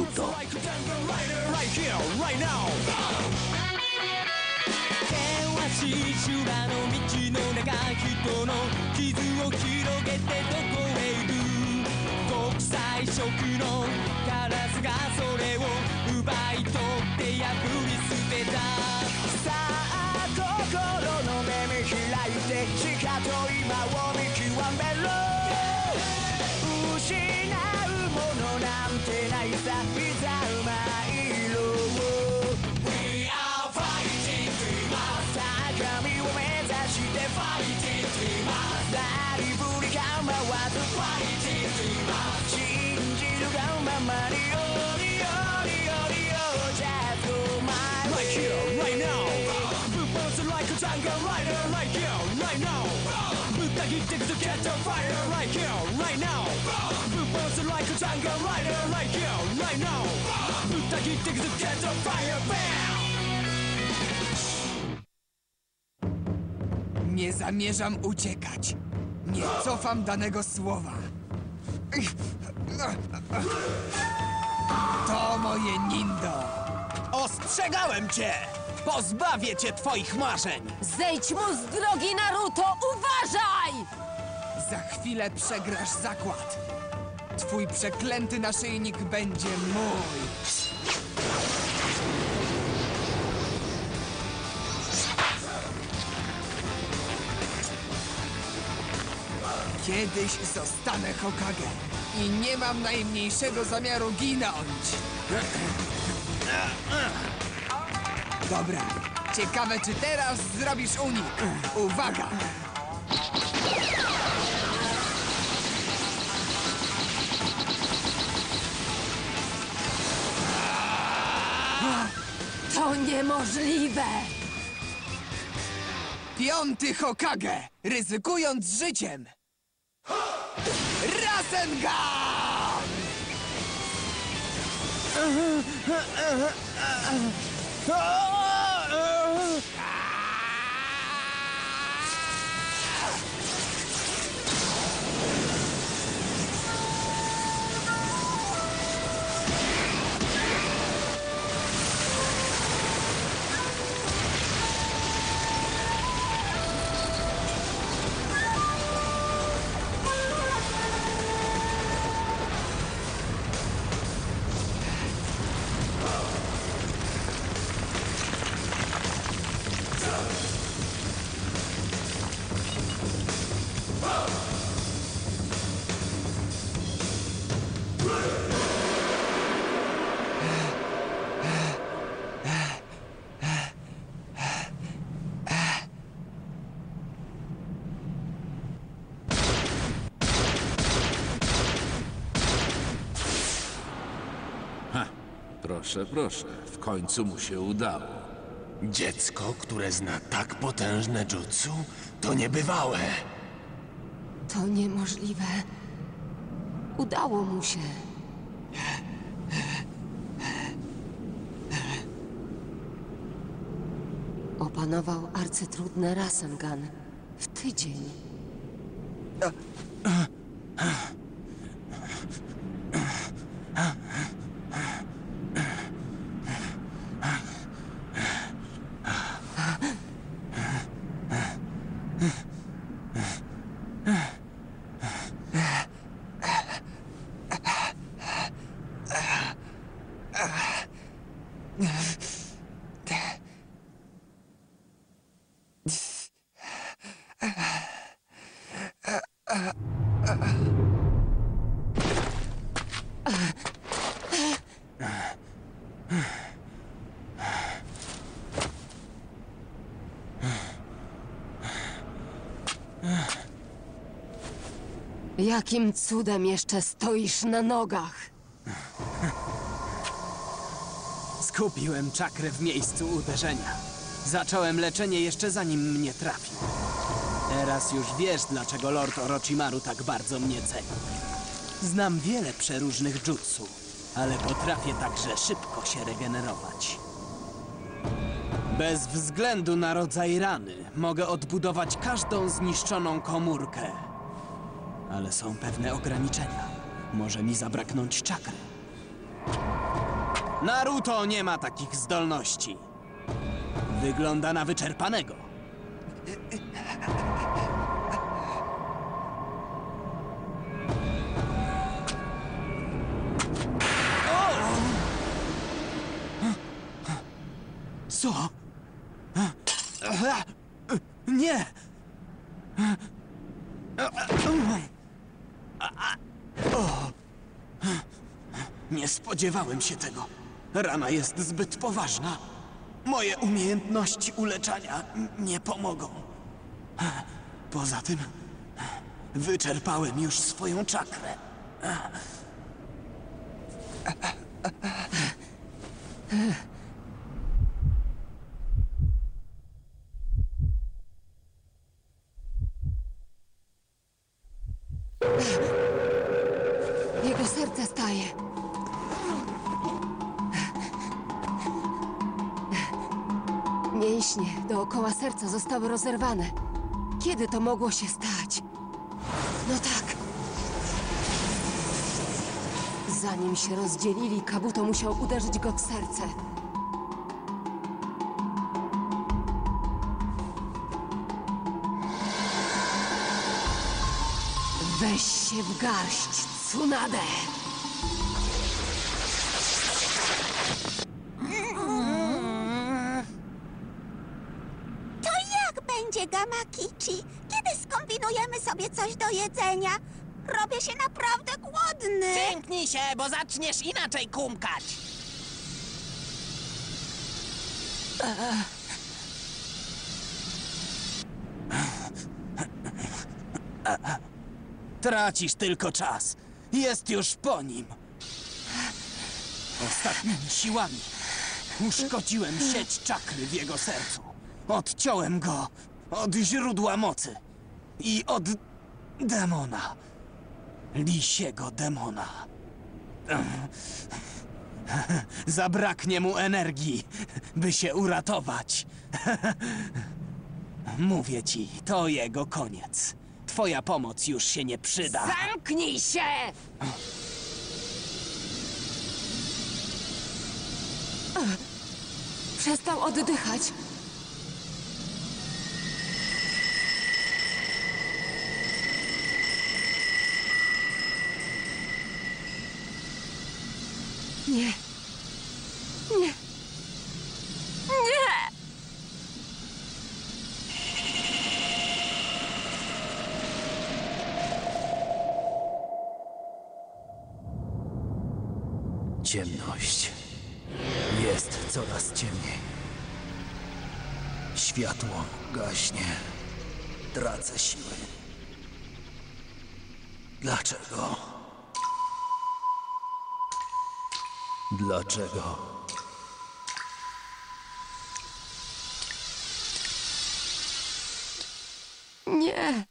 Naruto. 険しい修羅の道の中人の傷を広げてどこへ行く国際色のカラスがそれを奪い取って破り捨てたさあ心の目見開いてしかと今を見極めろ to fire right here, right now. Like a jungle rider right here, right now. Things to fire, bam! Nie zamierzam uciekać. Nie cofam danego słowa. To moje nindo. Ostrzegałem cię! Pozbawię cię twoich marzeń! Zejdź mu z drogi, Naruto! Uważaj! Za chwilę przegrasz zakład. Twój przeklęty naszyjnik będzie mój. Kiedyś zostanę Hokage i nie mam najmniejszego zamiaru ginąć. Dobra, ciekawe czy teraz zrobisz unik. Uwaga! Niemożliwe! Piąty Hokage, ryzykując życiem. Rasengan! Proszę, proszę, w końcu mu się udało. Dziecko, które zna tak potężne jutsu, to niebywałe. To niemożliwe. Udało mu się. Opanował arcytrudny Rasengan w tydzień. Jakim cudem jeszcze stoisz na nogach? Skupiłem czakrę w miejscu uderzenia. Zacząłem leczenie jeszcze zanim mnie trafił. Teraz już wiesz, dlaczego Lord Orochimaru tak bardzo mnie ceni. Znam wiele przeróżnych jutsu, ale potrafię także szybko się regenerować. Bez względu na rodzaj rany mogę odbudować każdą zniszczoną komórkę. Ale są pewne ograniczenia. Może mi zabraknąć czakry. Naruto nie ma takich zdolności. Wygląda na wyczerpanego. Spodziewałem się tego. Rana jest zbyt poważna. Moje umiejętności uleczania nie pomogą. Poza tym, wyczerpałem już swoją czakrę. Dookoła serca zostały rozerwane. Kiedy to mogło się stać? No tak. Zanim się rozdzielili, Kabuto musiał uderzyć go w serce. Weź się w garść, Tsunade! Coś do jedzenia? Robię się naprawdę głodny. Pięknij się, bo zaczniesz inaczej kumkać. Tracisz tylko czas. Jest już po nim. Ostatnimi siłami uszkodziłem sieć czakry w jego sercu. Odciąłem go od źródła mocy i od demona. Lisiego demona. Zabraknie mu energii, by się uratować. Mówię ci, to jego koniec. Twoja pomoc już się nie przyda. Zamknij się! Przestał oddychać. Nie. Nie. Nie! Ciemność. Jest coraz ciemniej. Światło gaśnie. Tracę siły. Dlaczego? Dlaczego? Nie.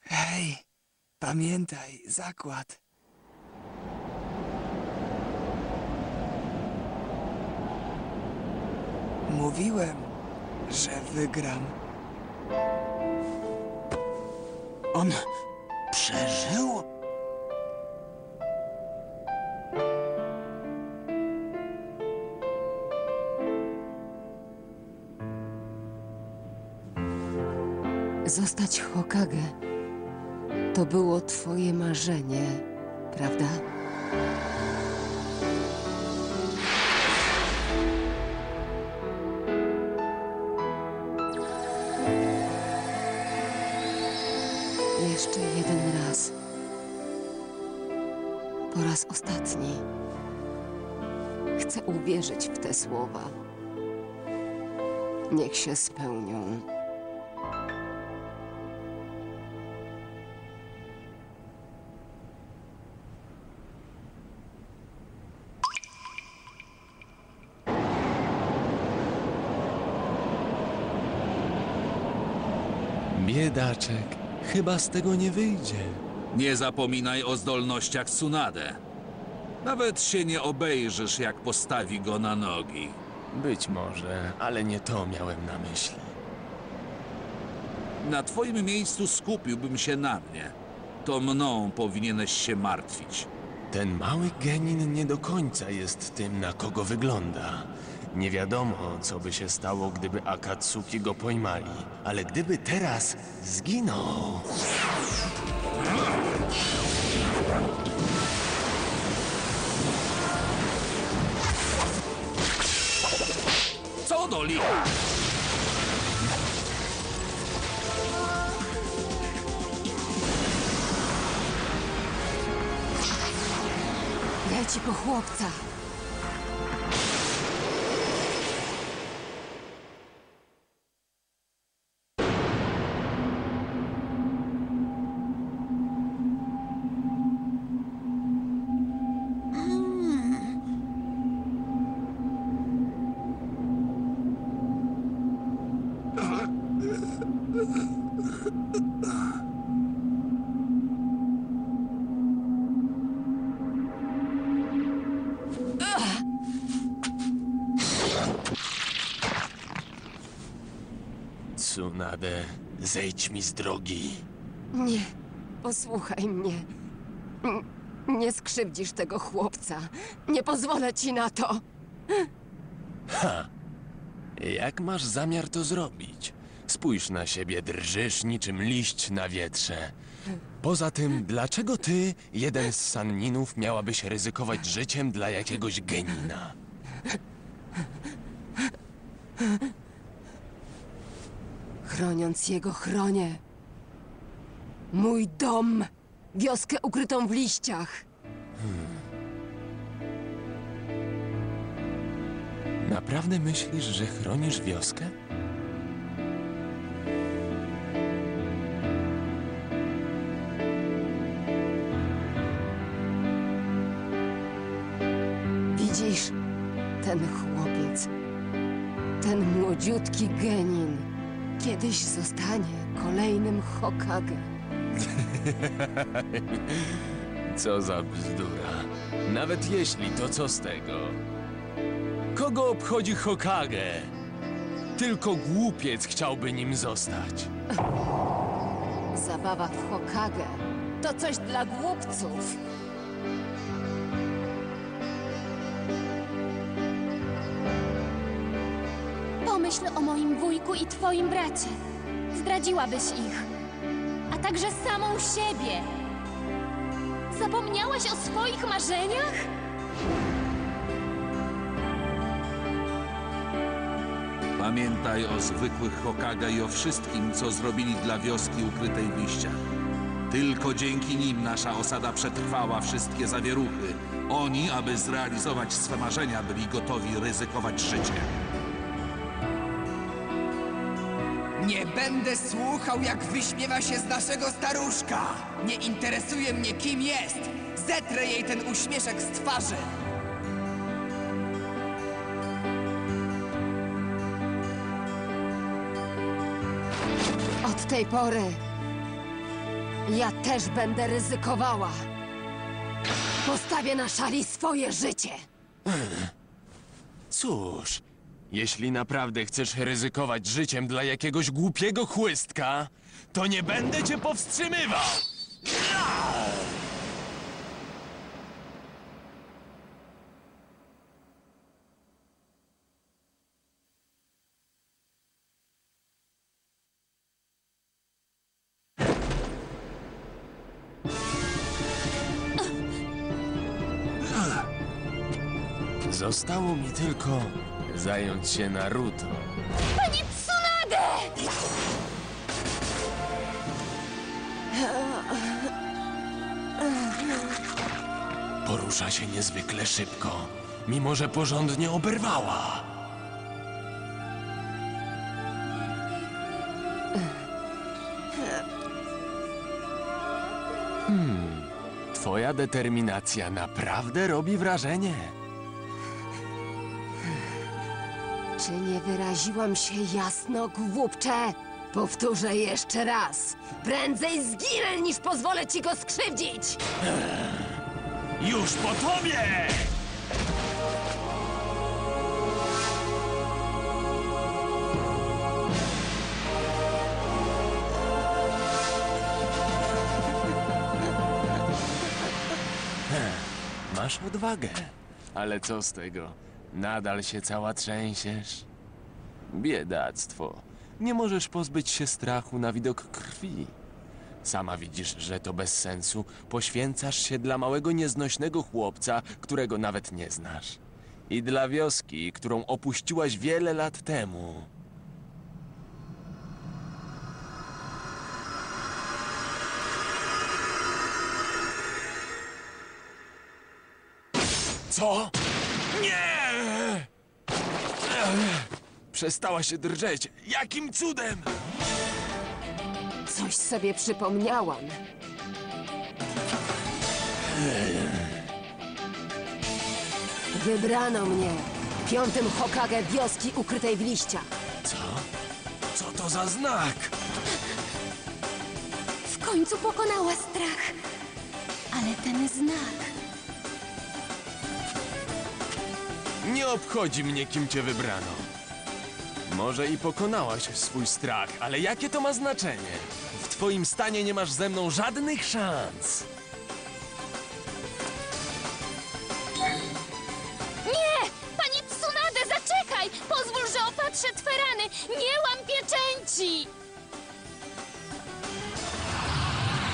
Hej, pamiętaj, zakład. Mówiłem, że wygram. On przeżył? Zostać Hokage to było twoje marzenie, prawda? Słowa. Niech się spełnią. Biedaczek, chyba z tego nie wyjdzie. Nie zapominaj o zdolnościach Tsunade. Nawet się nie obejrzysz, jak postawi go na nogi. Być może, ale nie to miałem na myśli. Na twoim miejscu skupiłbym się na mnie. To mną powinieneś się martwić. Ten mały genin nie do końca jest tym, na kogo wygląda. Nie wiadomo, co by się stało, gdyby Akatsuki go pojmali. Ale gdyby teraz zginął... Co do li... Leci Tsunade, zejdź mi z drogi. Nie, posłuchaj mnie. N- Nie skrzywdzisz tego chłopca. Nie pozwolę ci na to. Jak masz zamiar to zrobić? Spójrz na siebie, drżysz niczym liść na wietrze. Poza tym, dlaczego ty, jeden z Sanninów, miałabyś ryzykować życiem dla jakiegoś genina? Chroniąc jego chronię. Mój dom. Wioskę ukrytą w liściach. Naprawdę myślisz, że chronisz wioskę? Widzisz, ten chłopiec, ten młodziutki genin, kiedyś zostanie kolejnym Hokage. Co za bzdura. Nawet jeśli, to co z tego? Kogo obchodzi Hokage? Tylko głupiec chciałby nim zostać. Zabawa w Hokage to coś dla głupców. Moim wujku i twoim bracie. Zdradziłabyś ich. A także samą siebie. Zapomniałaś o swoich marzeniach? Pamiętaj o zwykłych Hokage i o wszystkim, co zrobili dla wioski ukrytej w liściach. Tylko dzięki nim nasza osada przetrwała wszystkie zawieruchy. Oni, aby zrealizować swe marzenia, byli gotowi ryzykować życie. Nie będę słuchał, jak wyśmiewa się z naszego staruszka. Nie interesuje mnie, kim jest. Zetrę jej ten uśmieszek z twarzy. Od tej pory ja też będę ryzykowała. Postawię na szali swoje życie. Cóż, jeśli naprawdę chcesz ryzykować życiem dla jakiegoś głupiego chłystka, to nie będę cię powstrzymywał! Zostało mi tylko zająć się Naruto. Pani Tsunade! Porusza się niezwykle szybko, mimo że porządnie oberwała. Hmm, twoja determinacja naprawdę robi wrażenie. Czy nie wyraziłam się jasno, głupcze? Powtórzę jeszcze raz. Prędzej zginę, niż pozwolę ci go skrzywdzić! Już po tobie! Masz odwagę, ale co z tego? Nadal się cała trzęsiesz. Biedactwo. Nie możesz pozbyć się strachu na widok krwi. Sama widzisz, że to bez sensu. Poświęcasz się dla małego, nieznośnego chłopca, którego nawet nie znasz. I dla wioski, którą opuściłaś wiele lat temu. Co? Nie! Przestała się drżeć. Jakim cudem? Coś sobie przypomniałam. Wybrano mnie piątym Hokage wioski ukrytej w liściach. Co? Co to za znak? W końcu pokonała strach. Ale ten znak. Nie obchodzi mnie, kim cię wybrano. Może i pokonałaś swój strach, ale jakie to ma znaczenie? W twoim stanie nie masz ze mną żadnych szans. Nie! Pani Tsunade, zaczekaj! Pozwól, że opatrzę twe rany! Nie łam pieczęci!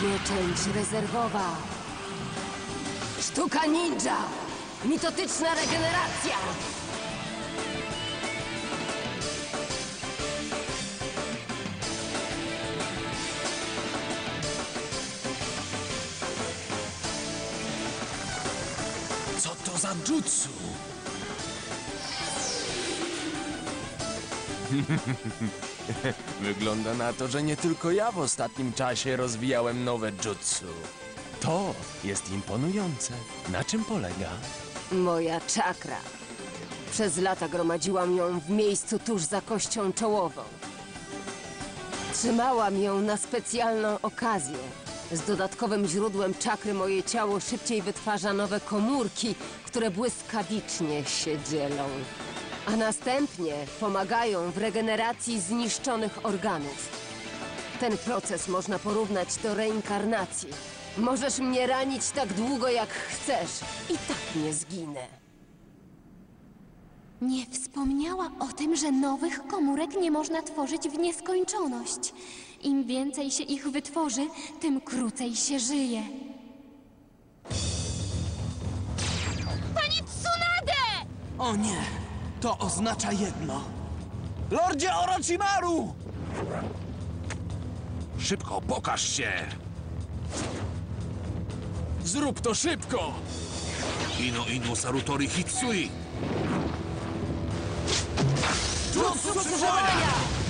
Pieczęć rezerwowa. Sztuka ninja. Mitotyczna regeneracja. Za jutsu? Wygląda na to, że nie tylko ja w ostatnim czasie rozwijałem nowe jutsu. To jest imponujące. Na czym polega? Moja czakra. Przez lata gromadziłam ją w miejscu tuż za kością czołową. Trzymałam ją na specjalną okazję. Z dodatkowym źródłem czakry moje ciało szybciej wytwarza nowe komórki, które błyskawicznie się dzielą. A następnie pomagają w regeneracji zniszczonych organów. Ten proces można porównać do reinkarnacji. Możesz mnie ranić tak długo, jak chcesz. I tak nie zginę. Nie wspomniała o tym, że nowych komórek nie można tworzyć w nieskończoność. Im więcej się ich wytworzy, tym krócej się żyje. Pani Tsunade! O nie! To oznacza jedno. Lordzie Orochimaru! Szybko, pokaż się! Zrób to szybko! Ino Inu Sarutori Hitsui! Jutsu przewołania!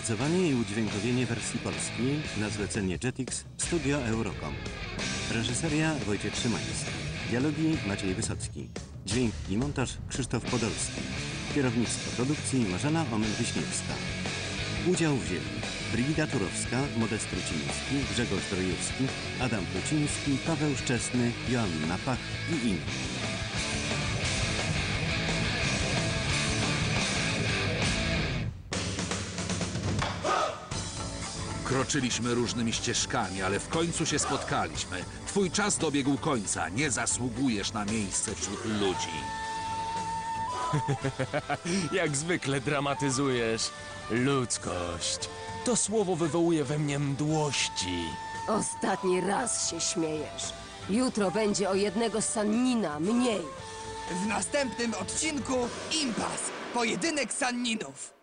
Opracowanie i udźwiękowienie wersji polskiej na zlecenie Jetix Studio Eurocom. Reżyseria Wojciech Szymański. Dialogi Maciej Wysocki. Dźwięk i montaż Krzysztof Podolski. Kierownictwo produkcji Marzena Omen-Wiśniewska. Udział wzięli Brigida Turowska, Modest Truciński, Grzegorz Drojewski, Adam Truciński, Paweł Szczesny, Joanna Pach i inni. Kroczyliśmy różnymi ścieżkami, ale w końcu się spotkaliśmy. Twój czas dobiegł końca. Nie zasługujesz na miejsce wśród ludzi. Jak zwykle dramatyzujesz. Ludzkość. To słowo wywołuje we mnie mdłości. Ostatni raz się śmiejesz. Jutro będzie o jednego Sannina mniej. W następnym odcinku Impas. Pojedynek Sanninów.